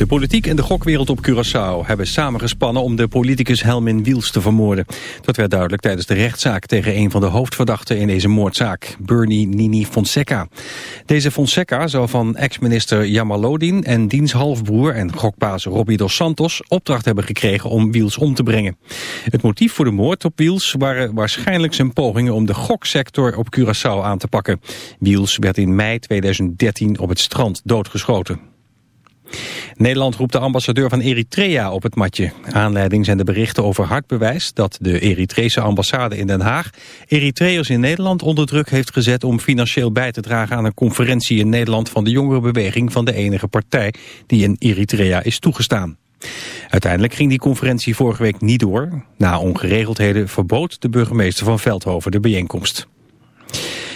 De politiek en de gokwereld op Curaçao hebben samengespannen om de politicus Helmin Wiels te vermoorden. Dat werd duidelijk tijdens de rechtszaak tegen een van de hoofdverdachten in deze moordzaak, Bernie Nini Fonseca. Deze Fonseca zou van ex-minister Jamalodin en diens halfbroer en gokbaas Robbie dos Santos opdracht hebben gekregen om Wiels om te brengen. Het motief voor de moord op Wiels waren waarschijnlijk zijn pogingen om de goksector op Curaçao aan te pakken. Wiels werd in mei 2013 op het strand doodgeschoten. Nederland roept de ambassadeur van Eritrea op het matje. Aanleiding zijn de berichten over hard bewijs dat de Eritrese ambassade in Den Haag Eritreërs in Nederland onder druk heeft gezet om financieel bij te dragen aan een conferentie in Nederland van de jongerenbeweging van de enige partij die in Eritrea is toegestaan. Uiteindelijk ging die conferentie vorige week niet door. Na ongeregeldheden verbood de burgemeester van Veldhoven de bijeenkomst.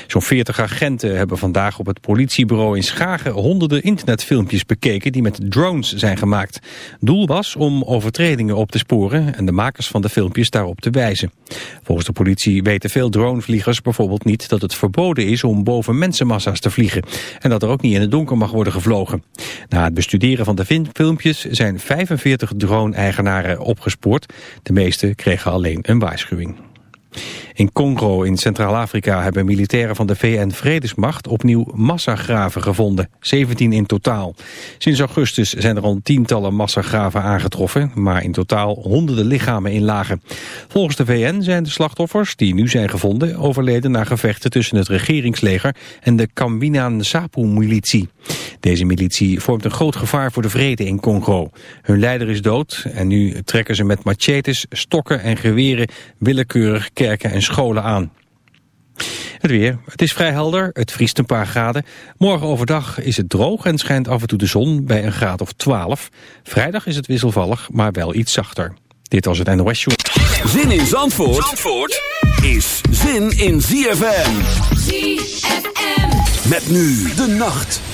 Zo'n 40 agenten hebben vandaag op het politiebureau in Schagen honderden internetfilmpjes bekeken die met drones zijn gemaakt. Doel was om overtredingen op te sporen en de makers van de filmpjes daarop te wijzen. Volgens de politie weten veel dronevliegers bijvoorbeeld niet dat het verboden is om boven mensenmassa's te vliegen en dat er ook niet in het donker mag worden gevlogen. Na het bestuderen van de filmpjes zijn 45 drone-eigenaren opgespoord. De meeste kregen alleen een waarschuwing. In Congo in Centraal-Afrika hebben militairen van de VN-vredesmacht opnieuw massagraven gevonden, 17 in totaal. Sinds augustus zijn er al tientallen massagraven aangetroffen, maar in totaal honderden lichamen in lagen. Volgens de VN zijn de slachtoffers, die nu zijn gevonden, overleden na gevechten tussen het regeringsleger en de Kambina Nsapu-militie. Deze militie vormt een groot gevaar voor de vrede in Congo. Hun leider is dood en nu trekken ze met machetes, stokken en geweren willekeurig kerken en scholen aan. Het weer. Het is vrij helder. Het vriest een paar graden. Morgen overdag is het droog en schijnt af en toe de zon bij een graad of 12. Vrijdag is het wisselvallig, maar wel iets zachter. Dit was het NOS Show. Zin in Zandvoort, Zandvoort is zin in ZFM. ZFM. Met nu de nacht.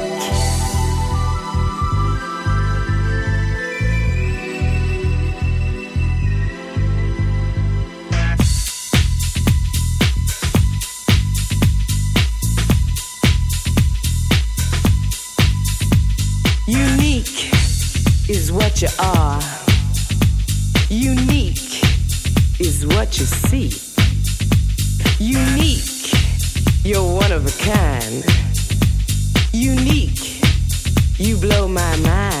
Unique, you blow my mind.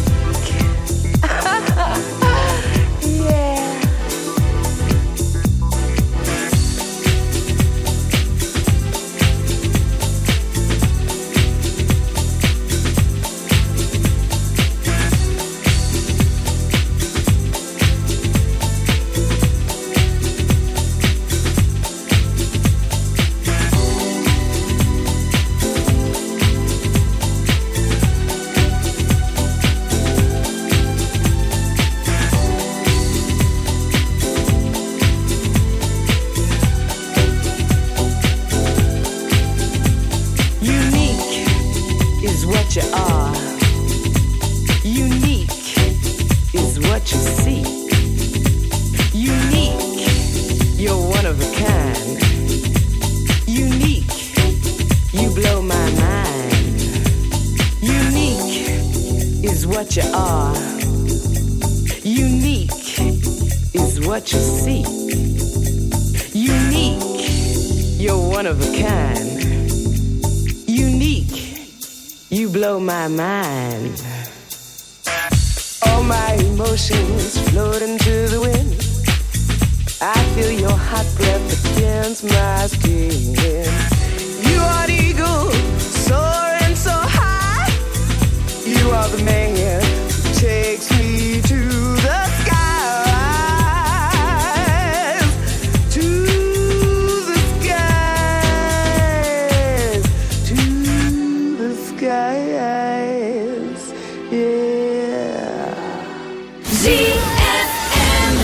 ZFM.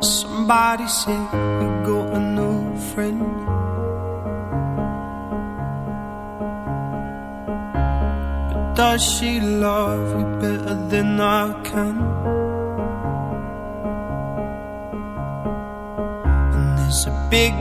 Somebody said we got a new friend. But does she love you better than I can?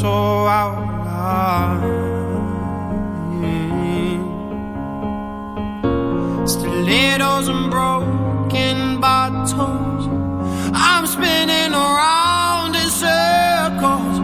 so out of line. Stilettos and broken bottles. I'm spinning around in circles.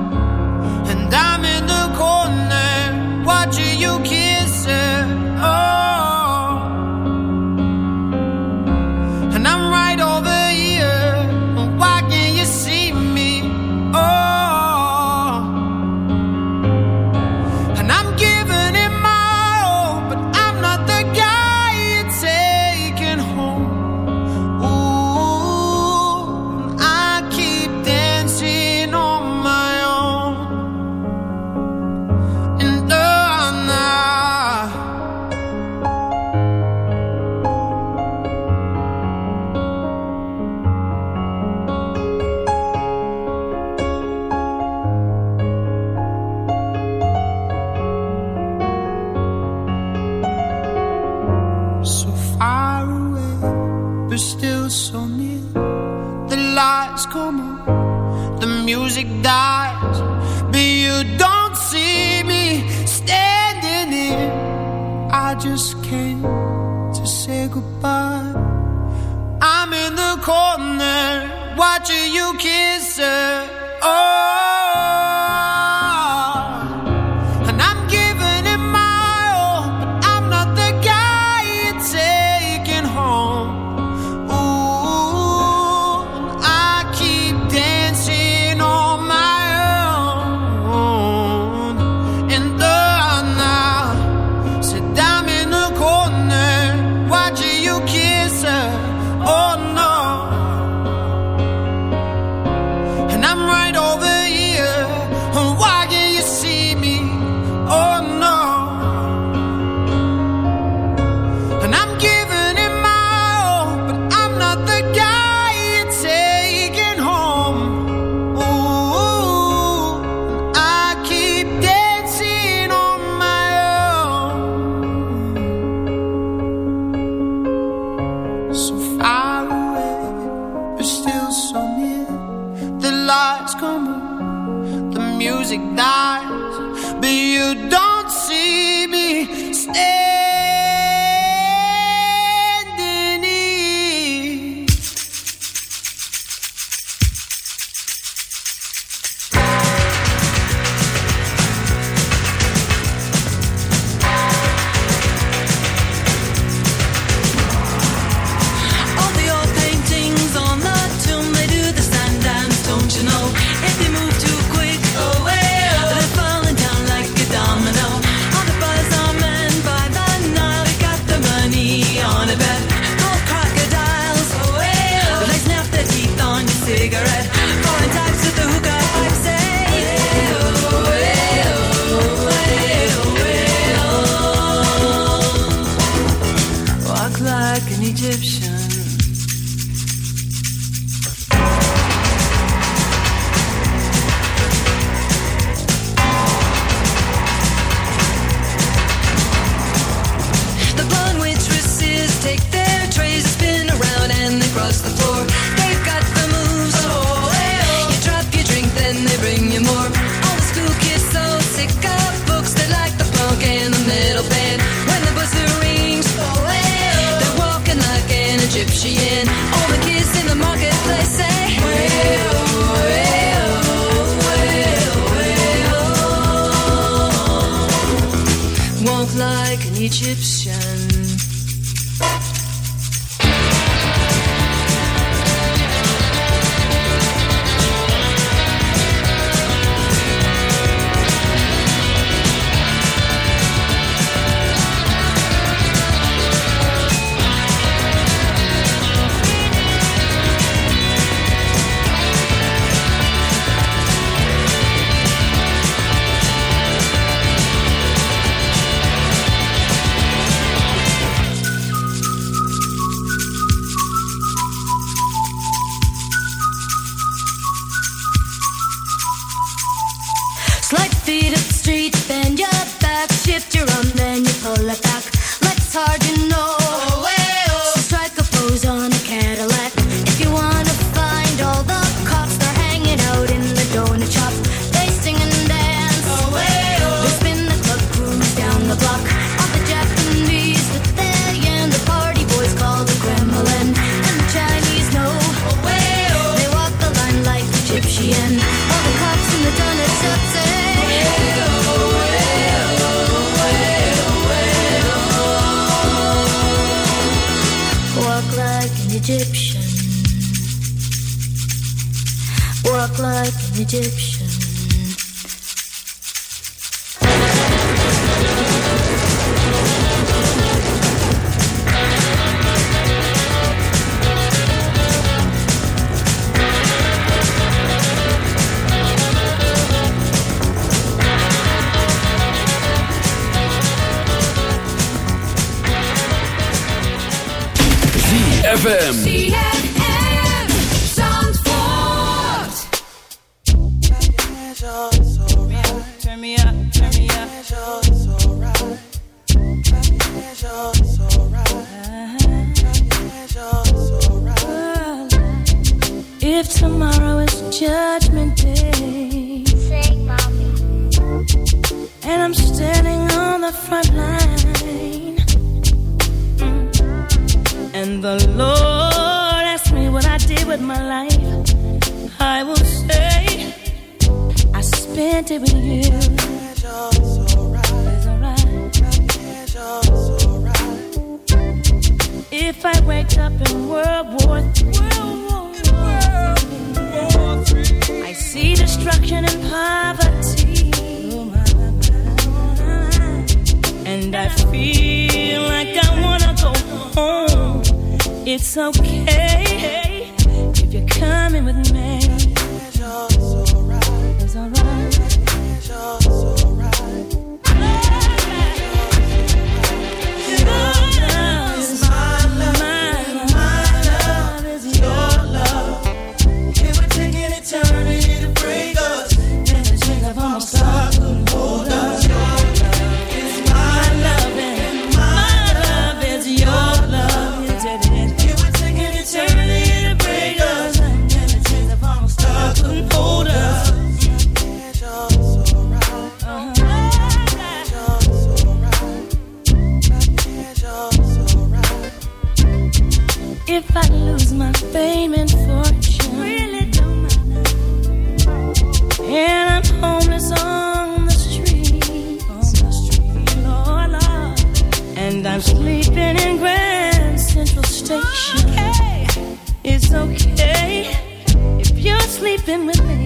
Like an Egyptian. ZFM. been with me.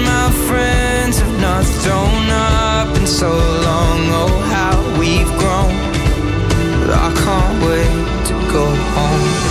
home.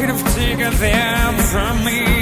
could have taken them from me.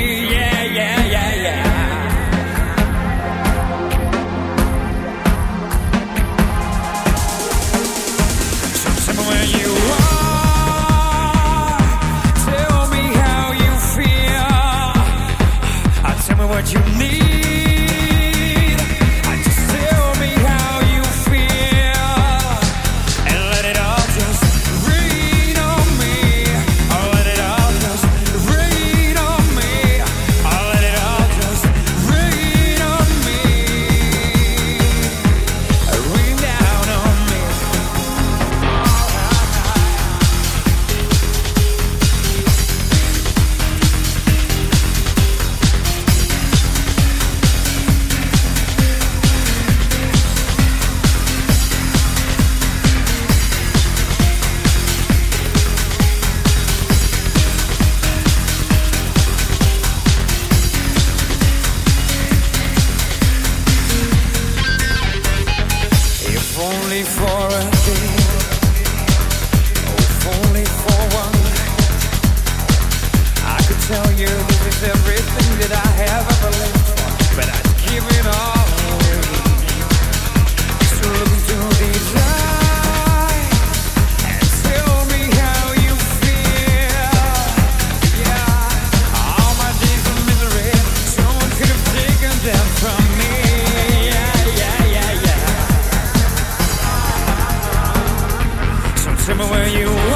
him where you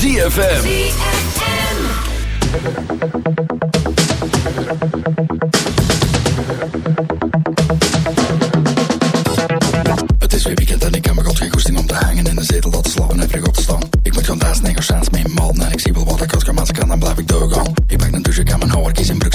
ZFM. Het is weer weekend en ik heb me god geen goesting om te hangen in de zetel dat te slapen en vlug te staan. Ik moet gaan dansen en gaan mee malden en ik zie wel wat ik als kan, maar kan, dan blijf ik doorgaan. Ik pak een douche, ik ga mijn houwerkies in broek.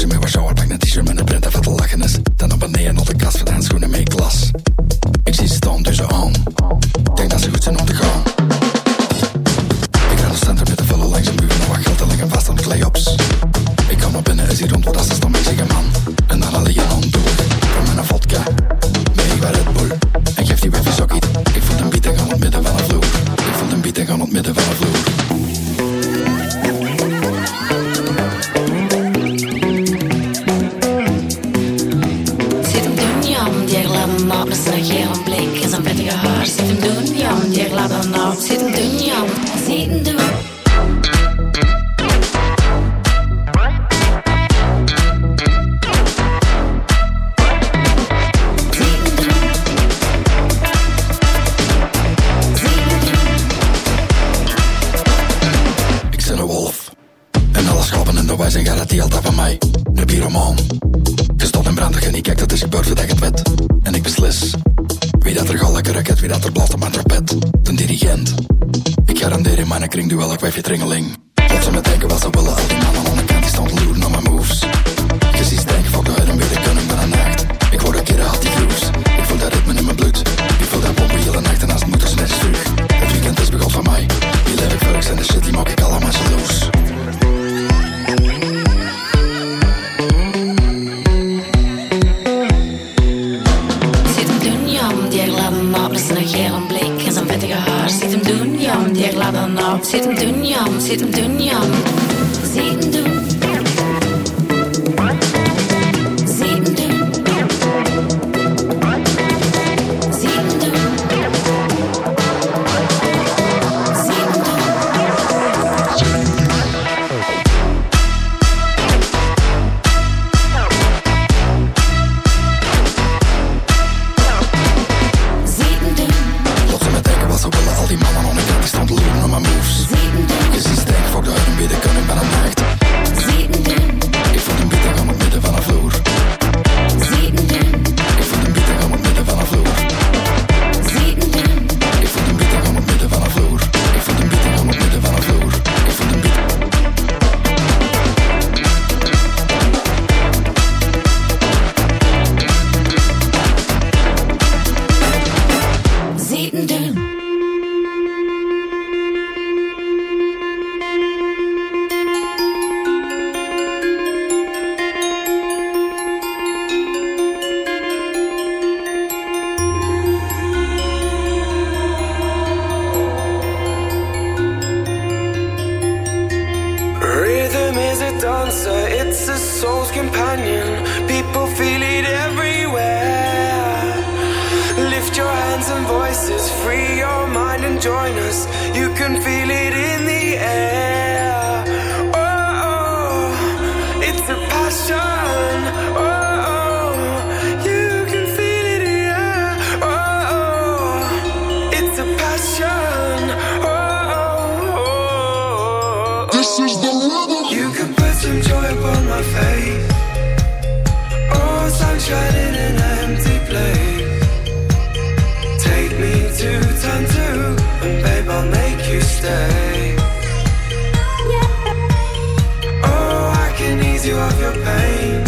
of your pain.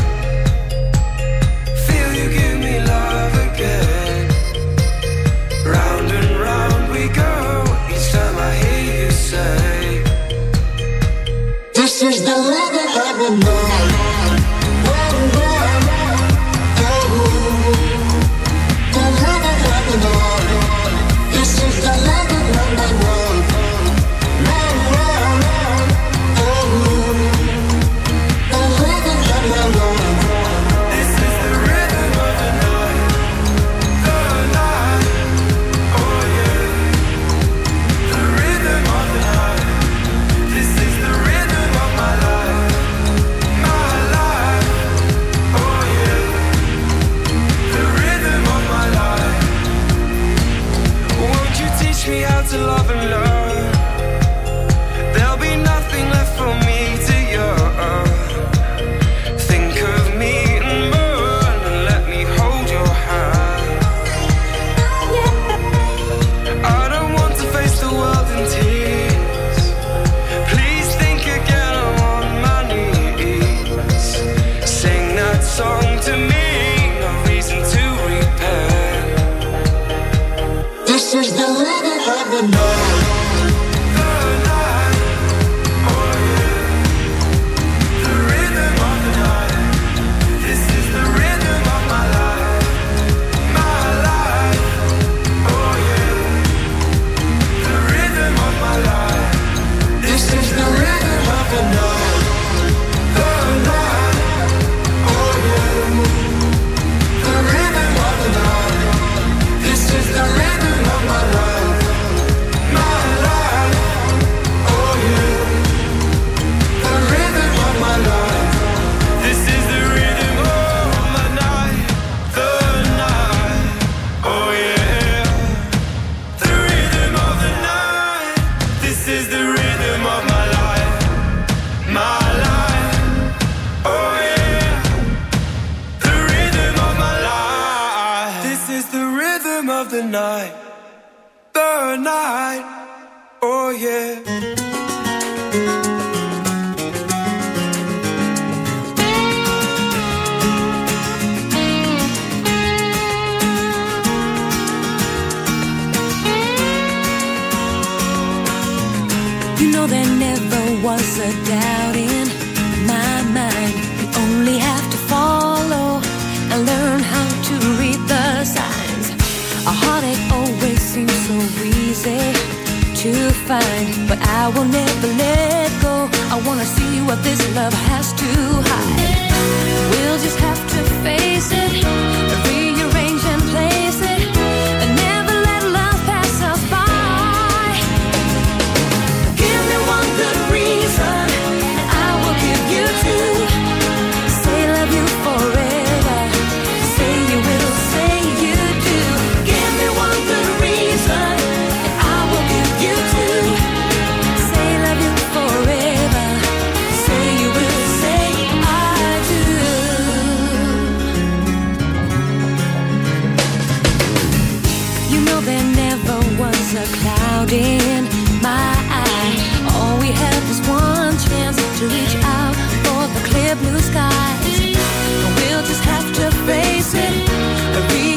Feel you give me love again. Round and round we go. Each time I hear you say, This is the love I've clear blue skies. We'll just have to face it.